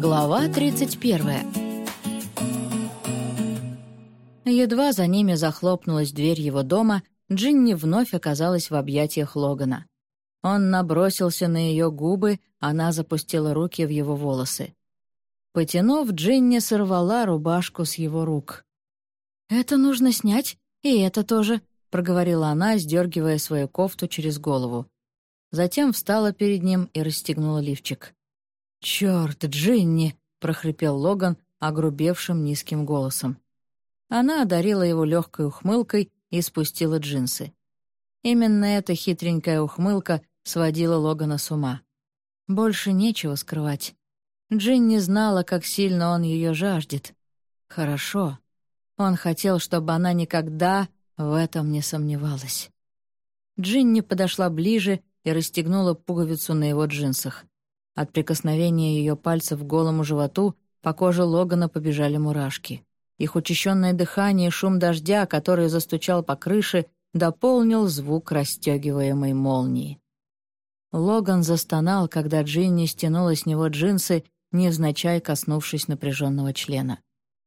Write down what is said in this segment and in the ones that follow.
Глава 31 Едва за ними захлопнулась дверь его дома, Джинни вновь оказалась в объятиях Логана. Он набросился на ее губы, она запустила руки в его волосы. Потянув, Джинни сорвала рубашку с его рук. «Это нужно снять, и это тоже», — проговорила она, сдергивая свою кофту через голову. Затем встала перед ним и расстегнула лифчик. «Чёрт, Джинни!» — прохрипел Логан огрубевшим низким голосом. Она одарила его легкой ухмылкой и спустила джинсы. Именно эта хитренькая ухмылка сводила Логана с ума. Больше нечего скрывать. Джинни знала, как сильно он ее жаждет. Хорошо. Он хотел, чтобы она никогда в этом не сомневалась. Джинни подошла ближе и расстегнула пуговицу на его джинсах. От прикосновения ее пальцев к голому животу по коже Логана побежали мурашки. Их учащенное дыхание и шум дождя, который застучал по крыше, дополнил звук расстегиваемой молнии. Логан застонал, когда Джинни стянула с него джинсы, невзначай коснувшись напряженного члена.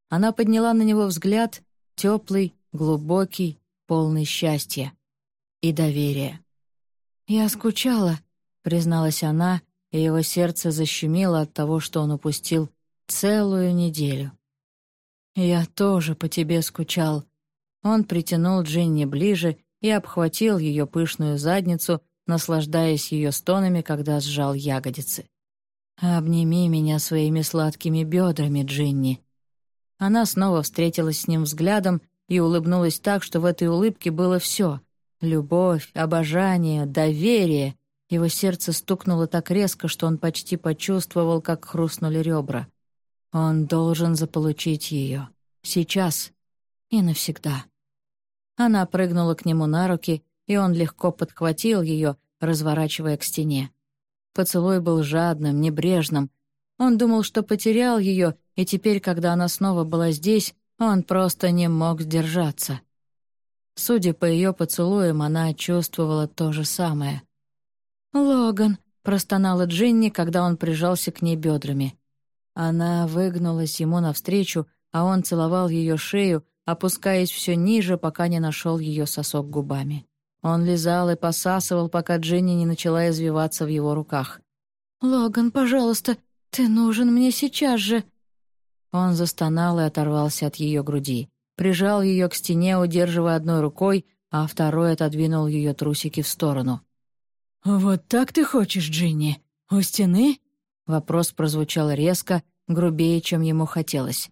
Она подняла на него взгляд, теплый, глубокий, полный счастья и доверия. «Я скучала», — призналась она, и его сердце защемило от того, что он упустил целую неделю. «Я тоже по тебе скучал». Он притянул Джинни ближе и обхватил ее пышную задницу, наслаждаясь ее стонами, когда сжал ягодицы. «Обними меня своими сладкими бедрами, Джинни». Она снова встретилась с ним взглядом и улыбнулась так, что в этой улыбке было все Любовь, обожание, доверие. Его сердце стукнуло так резко, что он почти почувствовал, как хрустнули ребра. Он должен заполучить ее. Сейчас и навсегда. Она прыгнула к нему на руки, и он легко подхватил ее, разворачивая к стене. Поцелуй был жадным, небрежным. Он думал, что потерял ее, и теперь, когда она снова была здесь, он просто не мог сдержаться. Судя по ее поцелуям, она чувствовала то же самое. «Логан», — простонала Джинни, когда он прижался к ней бедрами. Она выгнулась ему навстречу, а он целовал ее шею, опускаясь все ниже, пока не нашел ее сосок губами. Он лизал и посасывал, пока Джинни не начала извиваться в его руках. «Логан, пожалуйста, ты нужен мне сейчас же!» Он застонал и оторвался от ее груди прижал ее к стене, удерживая одной рукой, а второй отодвинул ее трусики в сторону. «Вот так ты хочешь, Джинни? У стены?» Вопрос прозвучал резко, грубее, чем ему хотелось.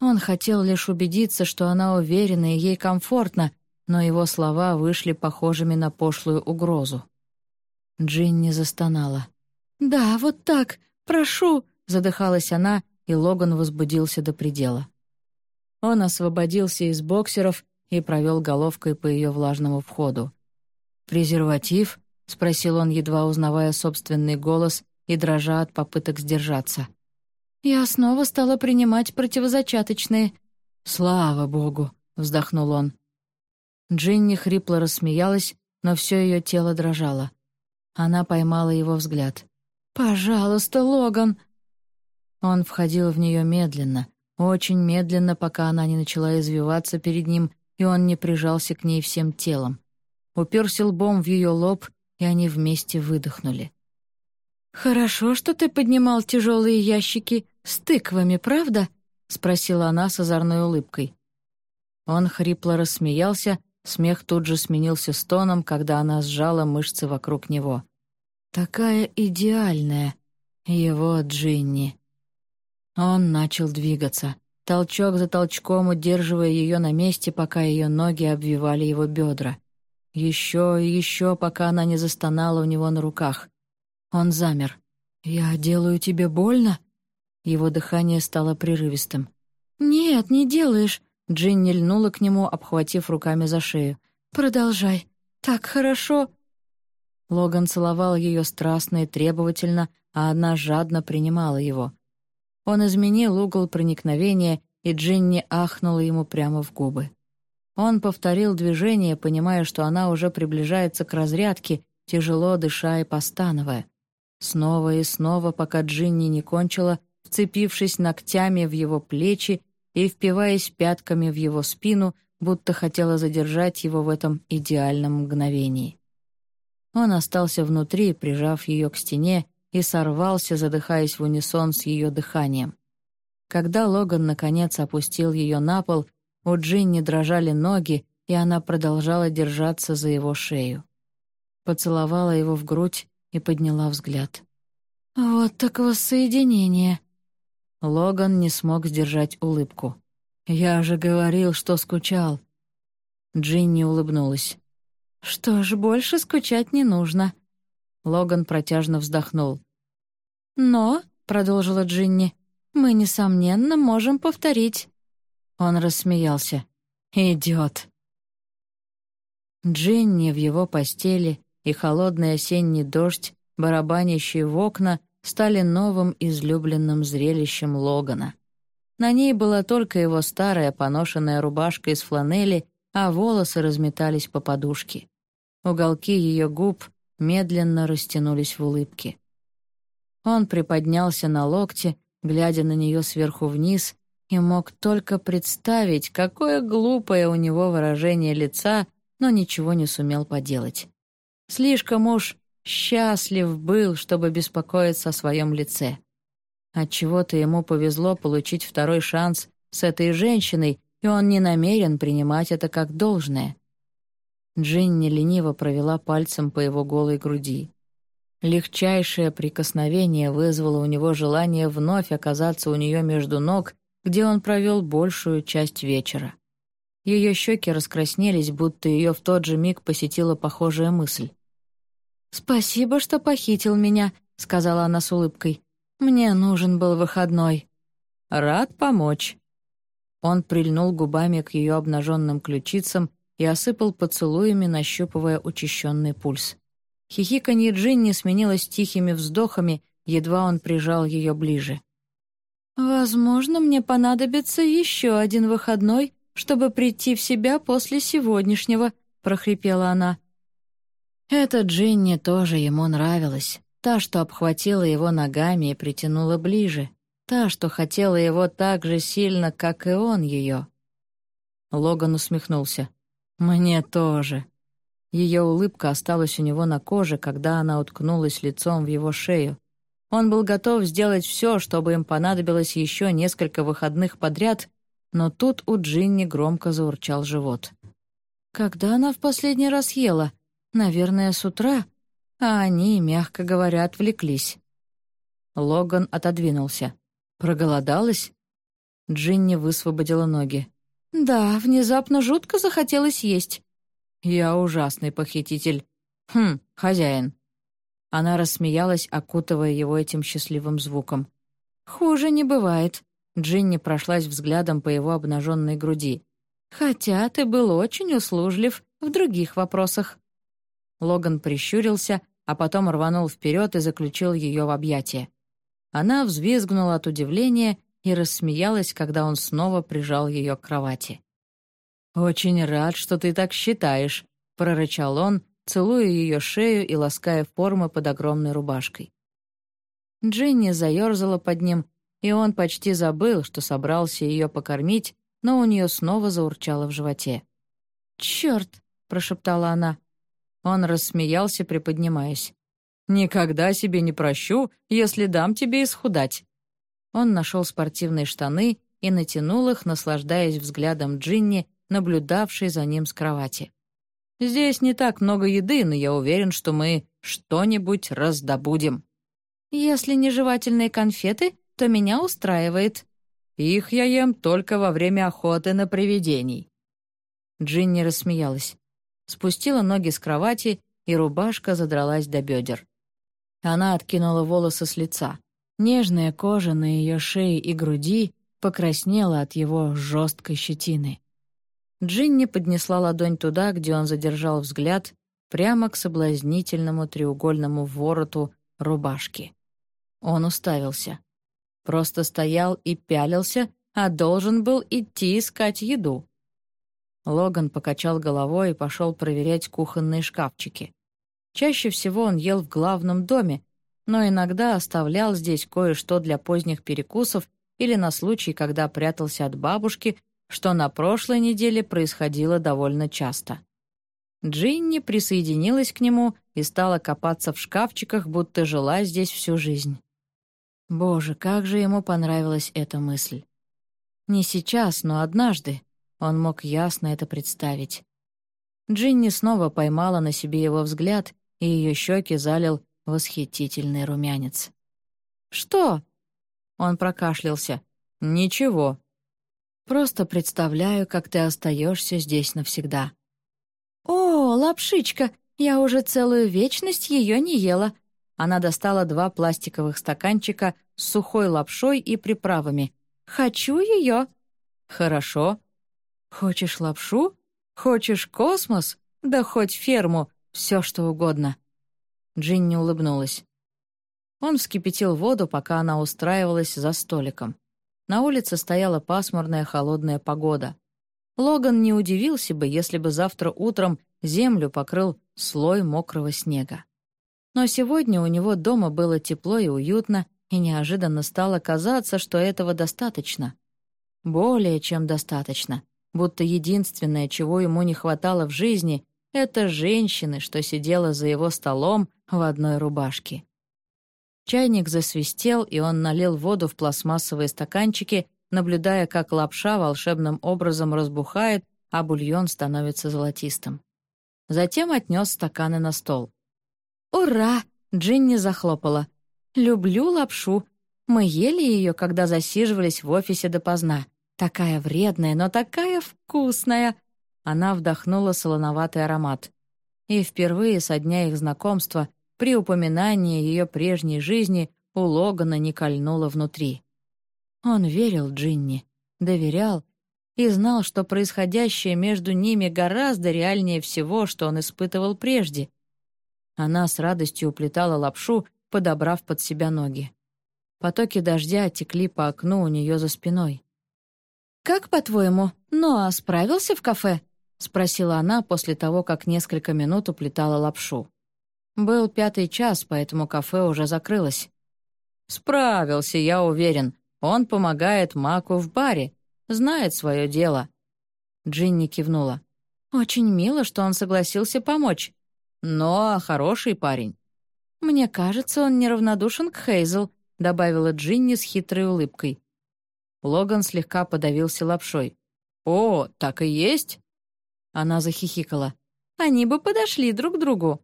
Он хотел лишь убедиться, что она уверена и ей комфортно, но его слова вышли похожими на пошлую угрозу. Джинни застонала. «Да, вот так, прошу!» — задыхалась она, и Логан возбудился до предела. Он освободился из боксеров и провел головкой по ее влажному входу. «Презерватив?» — спросил он, едва узнавая собственный голос и дрожа от попыток сдержаться. «Я снова стала принимать противозачаточные». «Слава богу!» — вздохнул он. Джинни хрипло рассмеялась, но все ее тело дрожало. Она поймала его взгляд. «Пожалуйста, Логан!» Он входил в нее медленно, очень медленно, пока она не начала извиваться перед ним, и он не прижался к ней всем телом. Уперся лбом в ее лоб, и они вместе выдохнули. «Хорошо, что ты поднимал тяжелые ящики с тыквами, правда?» — спросила она с озорной улыбкой. Он хрипло рассмеялся, смех тут же сменился стоном, когда она сжала мышцы вокруг него. «Такая идеальная, его Джинни». Он начал двигаться, толчок за толчком удерживая ее на месте, пока ее ноги обвивали его бедра. Еще и еще, пока она не застонала у него на руках. Он замер. «Я делаю тебе больно?» Его дыхание стало прерывистым. «Нет, не делаешь», — Джинни льнула к нему, обхватив руками за шею. «Продолжай. Так хорошо». Логан целовал ее страстно и требовательно, а она жадно принимала его. Он изменил угол проникновения, и Джинни ахнула ему прямо в губы. Он повторил движение, понимая, что она уже приближается к разрядке, тяжело дыша и постановая. Снова и снова, пока Джинни не кончила, вцепившись ногтями в его плечи и впиваясь пятками в его спину, будто хотела задержать его в этом идеальном мгновении. Он остался внутри, прижав ее к стене, и сорвался, задыхаясь в унисон с ее дыханием. Когда Логан, наконец, опустил ее на пол, у Джинни дрожали ноги, и она продолжала держаться за его шею. Поцеловала его в грудь и подняла взгляд. «Вот так воссоединение!» Логан не смог сдержать улыбку. «Я же говорил, что скучал». Джинни улыбнулась. «Что ж, больше скучать не нужно». Логан протяжно вздохнул. «Но», — продолжила Джинни, — «мы, несомненно, можем повторить». Он рассмеялся. «Идиот». Джинни в его постели и холодный осенний дождь, барабанящий в окна, стали новым излюбленным зрелищем Логана. На ней была только его старая поношенная рубашка из фланели, а волосы разметались по подушке. Уголки ее губ медленно растянулись в улыбке. Он приподнялся на локте, глядя на нее сверху вниз, и мог только представить, какое глупое у него выражение лица, но ничего не сумел поделать. Слишком уж счастлив был, чтобы беспокоиться о своем лице. Отчего-то ему повезло получить второй шанс с этой женщиной, и он не намерен принимать это как должное. Джинни лениво провела пальцем по его голой груди. Легчайшее прикосновение вызвало у него желание вновь оказаться у нее между ног, где он провел большую часть вечера. Ее щеки раскраснелись, будто ее в тот же миг посетила похожая мысль. «Спасибо, что похитил меня», — сказала она с улыбкой. «Мне нужен был выходной». «Рад помочь». Он прильнул губами к ее обнаженным ключицам и осыпал поцелуями, нащупывая учащенный пульс. Хихиканье Джинни сменилось тихими вздохами, едва он прижал ее ближе. «Возможно, мне понадобится еще один выходной, чтобы прийти в себя после сегодняшнего», — прохрипела она. Эта Джинни тоже ему нравилась. Та, что обхватила его ногами и притянула ближе. Та, что хотела его так же сильно, как и он ее. Логан усмехнулся. «Мне тоже». Ее улыбка осталась у него на коже, когда она уткнулась лицом в его шею. Он был готов сделать все, чтобы им понадобилось еще несколько выходных подряд, но тут у Джинни громко заурчал живот. «Когда она в последний раз ела?» Наверное, с утра, а они, мягко говоря, отвлеклись. Логан отодвинулся. Проголодалась? Джинни высвободила ноги. «Да, внезапно жутко захотелось есть». «Я ужасный похититель. Хм, хозяин». Она рассмеялась, окутывая его этим счастливым звуком. «Хуже не бывает». Джинни прошлась взглядом по его обнаженной груди. «Хотя ты был очень услужлив в других вопросах». Логан прищурился, а потом рванул вперед и заключил ее в объятия. Она взвизгнула от удивления и рассмеялась, когда он снова прижал ее к кровати. «Очень рад, что ты так считаешь», — прорычал он, целуя ее шею и лаская формы под огромной рубашкой. Джинни заерзала под ним, и он почти забыл, что собрался ее покормить, но у нее снова заурчало в животе. «Черт!» — прошептала она. Он рассмеялся, приподнимаясь. «Никогда себе не прощу, если дам тебе исхудать». Он нашел спортивные штаны и натянул их, наслаждаясь взглядом Джинни, наблюдавшей за ним с кровати. «Здесь не так много еды, но я уверен, что мы что-нибудь раздобудем». «Если не жевательные конфеты, то меня устраивает». «Их я ем только во время охоты на привидений». Джинни рассмеялась спустила ноги с кровати, и рубашка задралась до бедер. Она откинула волосы с лица. Нежная кожа на ее шее и груди покраснела от его жесткой щетины. Джинни поднесла ладонь туда, где он задержал взгляд, прямо к соблазнительному треугольному вороту рубашки. Он уставился. Просто стоял и пялился, а должен был идти искать еду. Логан покачал головой и пошел проверять кухонные шкафчики. Чаще всего он ел в главном доме, но иногда оставлял здесь кое-что для поздних перекусов или на случай, когда прятался от бабушки, что на прошлой неделе происходило довольно часто. Джинни присоединилась к нему и стала копаться в шкафчиках, будто жила здесь всю жизнь. Боже, как же ему понравилась эта мысль. Не сейчас, но однажды он мог ясно это представить. Джинни снова поймала на себе его взгляд, и ее щеки залил восхитительный румянец. «Что?» Он прокашлялся. «Ничего. Просто представляю, как ты остаешься здесь навсегда». «О, лапшичка! Я уже целую вечность ее не ела!» Она достала два пластиковых стаканчика с сухой лапшой и приправами. «Хочу ее!» «Хорошо. Хочешь лапшу? Хочешь космос? Да хоть ферму, все что угодно». Джинни улыбнулась. Он вскипятил воду, пока она устраивалась за столиком. На улице стояла пасмурная холодная погода. Логан не удивился бы, если бы завтра утром землю покрыл слой мокрого снега. Но сегодня у него дома было тепло и уютно, и неожиданно стало казаться, что этого достаточно. Более чем достаточно. Будто единственное, чего ему не хватало в жизни, это женщины, что сидела за его столом в одной рубашке. Чайник засвистел, и он налил воду в пластмассовые стаканчики, наблюдая, как лапша волшебным образом разбухает, а бульон становится золотистым. Затем отнес стаканы на стол. «Ура!» — Джинни захлопала. «Люблю лапшу. Мы ели ее, когда засиживались в офисе допоздна. Такая вредная, но такая вкусная!» Она вдохнула солоноватый аромат. И впервые со дня их знакомства при упоминании ее прежней жизни у Логана не кольнуло внутри. Он верил Джинни, доверял и знал, что происходящее между ними гораздо реальнее всего, что он испытывал прежде. Она с радостью уплетала лапшу, подобрав под себя ноги. Потоки дождя текли по окну у нее за спиной. «Как, по-твоему, Ноа справился в кафе?» — спросила она после того, как несколько минут уплетала лапшу. Был пятый час, поэтому кафе уже закрылось. «Справился, я уверен. Он помогает Маку в баре, знает свое дело». Джинни кивнула. «Очень мило, что он согласился помочь. Но хороший парень». «Мне кажется, он неравнодушен к Хейзел», — добавила Джинни с хитрой улыбкой. Логан слегка подавился лапшой. «О, так и есть?» Она захихикала. «Они бы подошли друг к другу».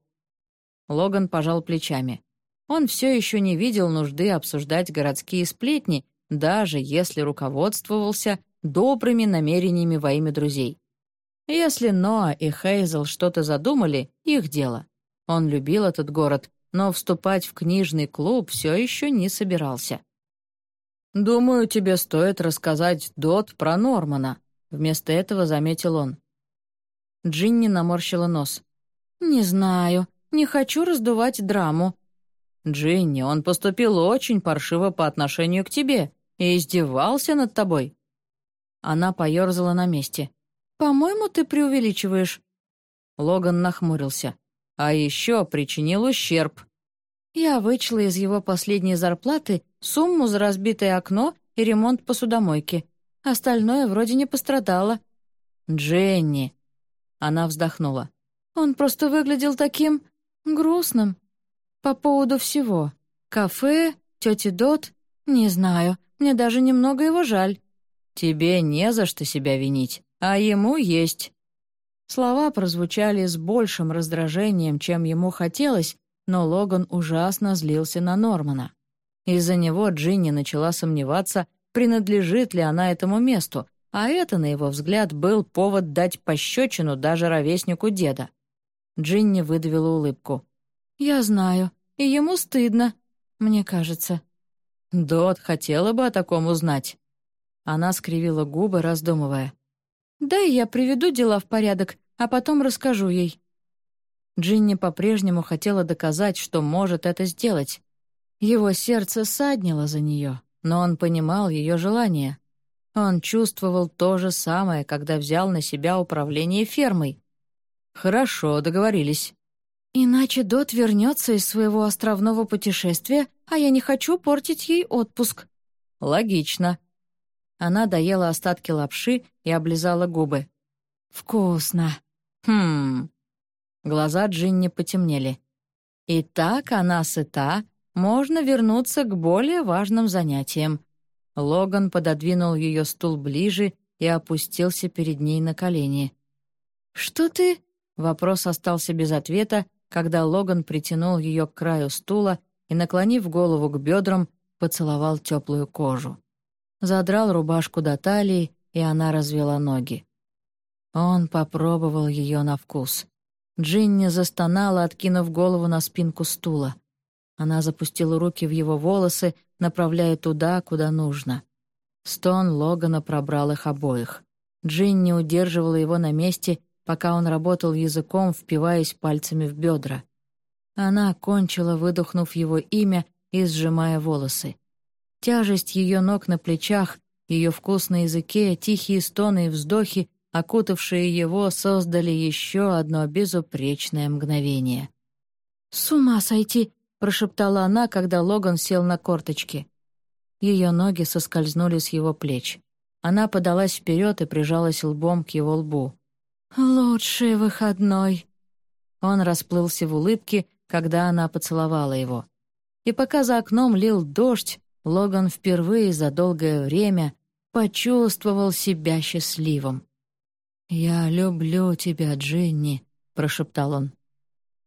Логан пожал плечами. Он все еще не видел нужды обсуждать городские сплетни, даже если руководствовался добрыми намерениями во имя друзей. Если Ноа и Хейзел что-то задумали, их дело. Он любил этот город, но вступать в книжный клуб все еще не собирался. «Думаю, тебе стоит рассказать Дот про Нормана», — вместо этого заметил он. Джинни наморщила нос. «Не знаю, не хочу раздувать драму». «Джинни, он поступил очень паршиво по отношению к тебе и издевался над тобой». Она поерзала на месте. «По-моему, ты преувеличиваешь». Логан нахмурился. «А еще причинил ущерб». Я вычла из его последней зарплаты сумму за разбитое окно и ремонт посудомойки. Остальное вроде не пострадало. «Дженни!» Она вздохнула. «Он просто выглядел таким... грустным. По поводу всего. Кафе, тети Дот... Не знаю, мне даже немного его жаль. «Тебе не за что себя винить, а ему есть». Слова прозвучали с большим раздражением, чем ему хотелось, но Логан ужасно злился на Нормана. Из-за него Джинни начала сомневаться, принадлежит ли она этому месту, а это, на его взгляд, был повод дать пощечину даже ровеснику деда. Джинни выдавила улыбку. «Я знаю, и ему стыдно, мне кажется». Дот хотела бы о таком узнать. Она скривила губы, раздумывая. «Дай я приведу дела в порядок, а потом расскажу ей». Джинни по-прежнему хотела доказать, что может это сделать. Его сердце саднило за нее, но он понимал ее желание. Он чувствовал то же самое, когда взял на себя управление фермой. «Хорошо, договорились». «Иначе Дот вернется из своего островного путешествия, а я не хочу портить ей отпуск». «Логично». Она доела остатки лапши и облизала губы. «Вкусно». «Хм...» Глаза Джинни потемнели. «И так она сыта, можно вернуться к более важным занятиям». Логан пододвинул ее стул ближе и опустился перед ней на колени. «Что ты?» — вопрос остался без ответа, когда Логан притянул ее к краю стула и, наклонив голову к бедрам, поцеловал теплую кожу. Задрал рубашку до талии, и она развела ноги. Он попробовал ее на вкус. Джинни застонала, откинув голову на спинку стула. Она запустила руки в его волосы, направляя туда, куда нужно. Стон Логана пробрал их обоих. Джинни удерживала его на месте, пока он работал языком, впиваясь пальцами в бедра. Она кончила, выдохнув его имя и сжимая волосы. Тяжесть ее ног на плечах, ее вкус на языке, тихие стоны и вздохи, окутавшие его, создали еще одно безупречное мгновение. «С ума сойти!» — прошептала она, когда Логан сел на корточки. Ее ноги соскользнули с его плеч. Она подалась вперед и прижалась лбом к его лбу. «Лучший выходной!» Он расплылся в улыбке, когда она поцеловала его. И пока за окном лил дождь, Логан впервые за долгое время почувствовал себя счастливым. «Я люблю тебя, Джинни», — прошептал он.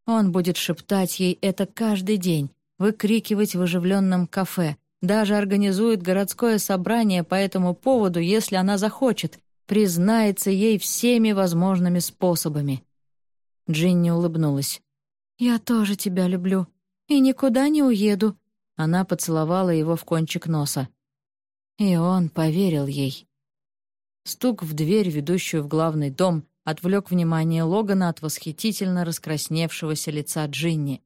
Он будет шептать ей это каждый день, выкрикивать в оживленном кафе, даже организует городское собрание по этому поводу, если она захочет, признается ей всеми возможными способами. Джинни улыбнулась. «Я тоже тебя люблю. И никуда не уеду». Она поцеловала его в кончик носа. И он поверил ей. Стук в дверь, ведущую в главный дом, отвлек внимание Логана от восхитительно раскрасневшегося лица Джинни.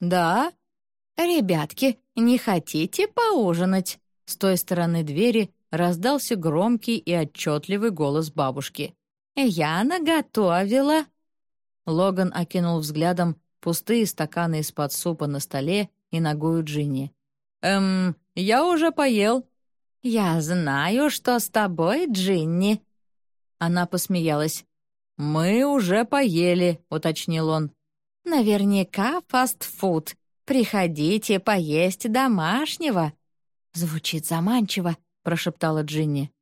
«Да? Ребятки, не хотите поужинать?» С той стороны двери раздался громкий и отчетливый голос бабушки. «Я наготовила». Логан окинул взглядом пустые стаканы из-под супа на столе и ногую Джинни. «Эм, я уже поел». «Я знаю, что с тобой, Джинни». Она посмеялась. «Мы уже поели», — уточнил он. «Наверняка фастфуд. Приходите поесть домашнего». «Звучит заманчиво», — прошептала Джинни.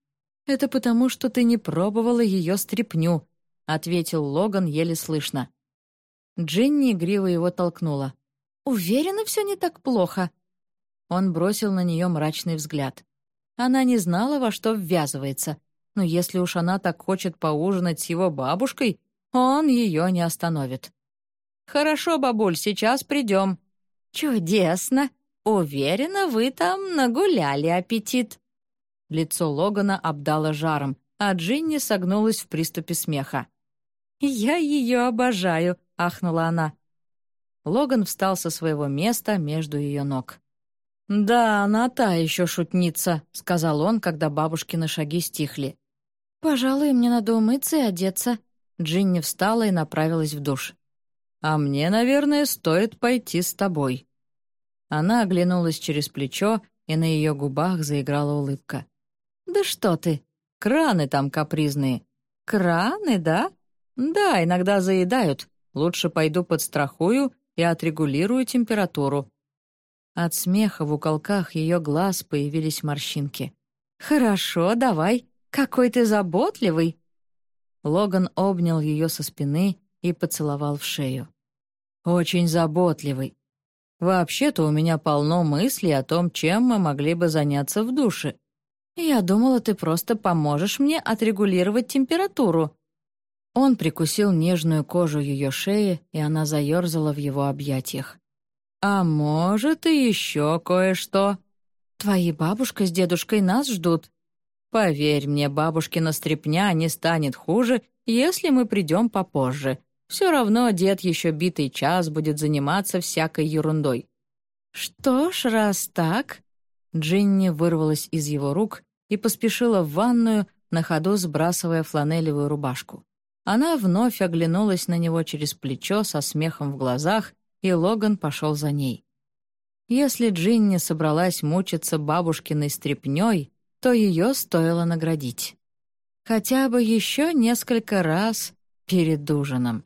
«Это потому, что ты не пробовала ее стряпню», — ответил Логан еле слышно. Джинни игриво его толкнула. «Уверена, все не так плохо». Он бросил на нее мрачный взгляд. Она не знала, во что ввязывается, но если уж она так хочет поужинать с его бабушкой, он ее не остановит. «Хорошо, бабуль, сейчас придем». «Чудесно! Уверена, вы там нагуляли аппетит». Лицо Логана обдало жаром, а Джинни согнулась в приступе смеха. «Я ее обожаю», — ахнула она. Логан встал со своего места между ее ног. «Да, она та еще шутница», — сказал он, когда бабушкины шаги стихли. «Пожалуй, мне надо умыться и одеться». Джинни встала и направилась в душ. «А мне, наверное, стоит пойти с тобой». Она оглянулась через плечо, и на ее губах заиграла улыбка. «Да что ты! Краны там капризные!» «Краны, да?» «Да, иногда заедают. Лучше пойду подстрахую и отрегулирую температуру». От смеха в уголках ее глаз появились морщинки. «Хорошо, давай. Какой ты заботливый!» Логан обнял ее со спины и поцеловал в шею. «Очень заботливый. Вообще-то у меня полно мыслей о том, чем мы могли бы заняться в душе. «Я думала, ты просто поможешь мне отрегулировать температуру». Он прикусил нежную кожу ее шеи, и она заерзала в его объятиях. «А может, и еще кое-что. Твои бабушка с дедушкой нас ждут. Поверь мне, бабушкина стряпня не станет хуже, если мы придем попозже. Все равно дед еще битый час будет заниматься всякой ерундой». «Что ж, раз так...» Джинни вырвалась из его рук и поспешила в ванную, на ходу сбрасывая фланелевую рубашку. Она вновь оглянулась на него через плечо со смехом в глазах, и Логан пошел за ней. Если Джинни собралась мучиться бабушкиной стряпнёй, то ее стоило наградить. Хотя бы еще несколько раз перед ужином.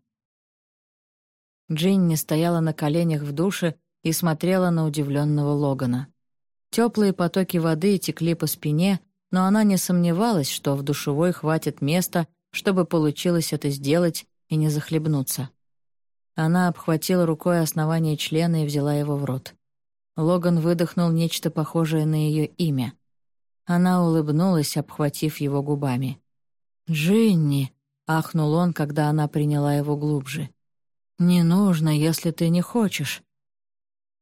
Джинни стояла на коленях в душе и смотрела на удивленного Логана. Теплые потоки воды текли по спине, но она не сомневалась, что в душевой хватит места, чтобы получилось это сделать и не захлебнуться. Она обхватила рукой основание члена и взяла его в рот. Логан выдохнул нечто похожее на ее имя. Она улыбнулась, обхватив его губами. «Джинни!» — ахнул он, когда она приняла его глубже. «Не нужно, если ты не хочешь».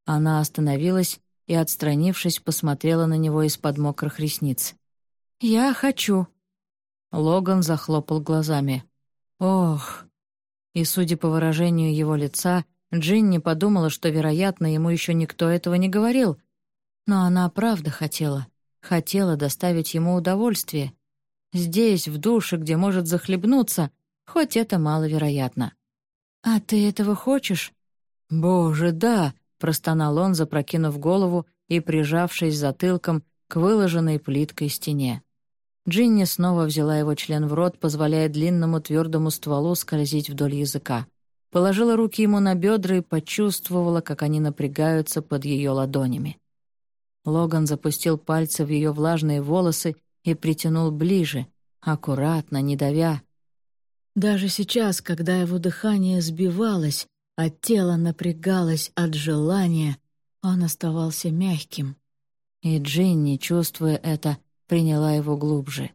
Она остановилась и, отстранившись, посмотрела на него из-под мокрых ресниц. «Я хочу». Логан захлопал глазами. «Ох!» И, судя по выражению его лица, Джинни подумала, что, вероятно, ему еще никто этого не говорил. Но она правда хотела. Хотела доставить ему удовольствие. Здесь, в душе, где может захлебнуться, хоть это маловероятно. «А ты этого хочешь?» «Боже, да!» — простонал он, запрокинув голову и прижавшись затылком к выложенной плиткой стене. Джинни снова взяла его член в рот, позволяя длинному твердому стволу скользить вдоль языка. Положила руки ему на бедра и почувствовала, как они напрягаются под ее ладонями. Логан запустил пальцы в ее влажные волосы и притянул ближе, аккуратно, не давя. Даже сейчас, когда его дыхание сбивалось, а тело напрягалось от желания, он оставался мягким. И Джинни, чувствуя это, приняла его глубже.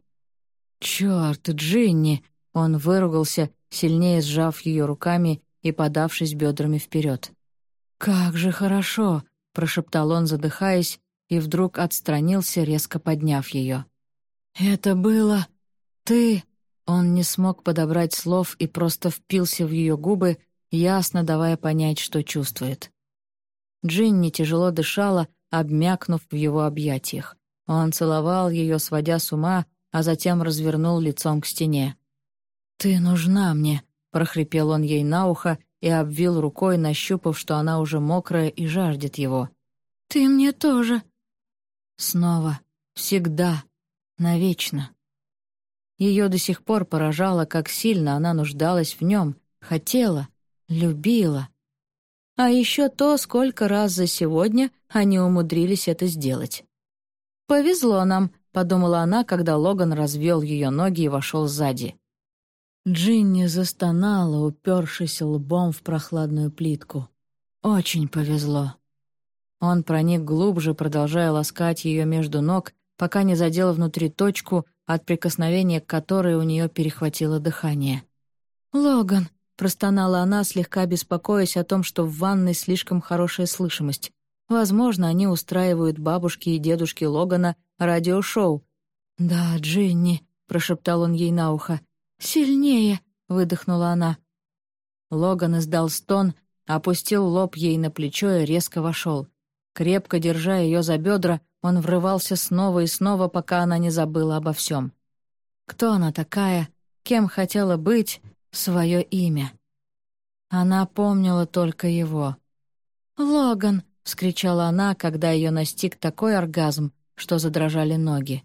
«Чёрт, Джинни!» Он выругался, сильнее сжав ее руками и подавшись бедрами вперед. «Как же хорошо!» — прошептал он, задыхаясь, и вдруг отстранился, резко подняв ее. «Это было... ты...» Он не смог подобрать слов и просто впился в ее губы, ясно давая понять, что чувствует. Джинни тяжело дышала, обмякнув в его объятиях. Он целовал ее, сводя с ума, а затем развернул лицом к стене. «Ты нужна мне», — прохрипел он ей на ухо и обвил рукой, нащупав, что она уже мокрая и жаждет его. «Ты мне тоже». Снова, всегда, навечно. Ее до сих пор поражало, как сильно она нуждалась в нем, хотела, любила. А еще то, сколько раз за сегодня они умудрились это сделать. «Повезло нам», — подумала она, когда Логан развел ее ноги и вошел сзади. Джинни застонала, упершись лбом в прохладную плитку. Очень повезло. Он проник глубже, продолжая ласкать ее между ног, пока не задел внутри точку, от прикосновения к которой у нее перехватило дыхание. «Логан!» — простонала она, слегка беспокоясь о том, что в ванной слишком хорошая слышимость. Возможно, они устраивают бабушки и дедушки Логана радиошоу. «Да, Джинни», — прошептал он ей на ухо, «Сильнее!» — выдохнула она. Логан издал стон, опустил лоб ей на плечо и резко вошел. Крепко держа ее за бедра, он врывался снова и снова, пока она не забыла обо всем. Кто она такая, кем хотела быть, свое имя. Она помнила только его. «Логан!» — вскричала она, когда ее настиг такой оргазм, что задрожали ноги.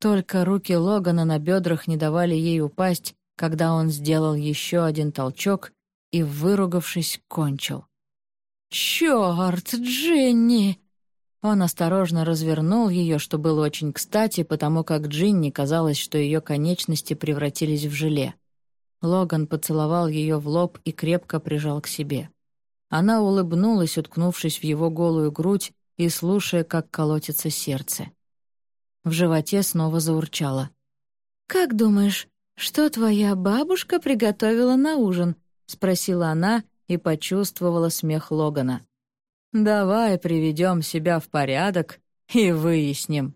Только руки Логана на бедрах не давали ей упасть, когда он сделал еще один толчок и, выругавшись, кончил. «Чёрт, Джинни!» Он осторожно развернул ее, что было очень кстати, потому как Джинни казалось, что ее конечности превратились в желе. Логан поцеловал ее в лоб и крепко прижал к себе. Она улыбнулась, уткнувшись в его голую грудь и слушая, как колотится сердце. В животе снова заурчало. «Как думаешь, что твоя бабушка приготовила на ужин?» — спросила она и почувствовала смех Логана. «Давай приведем себя в порядок и выясним».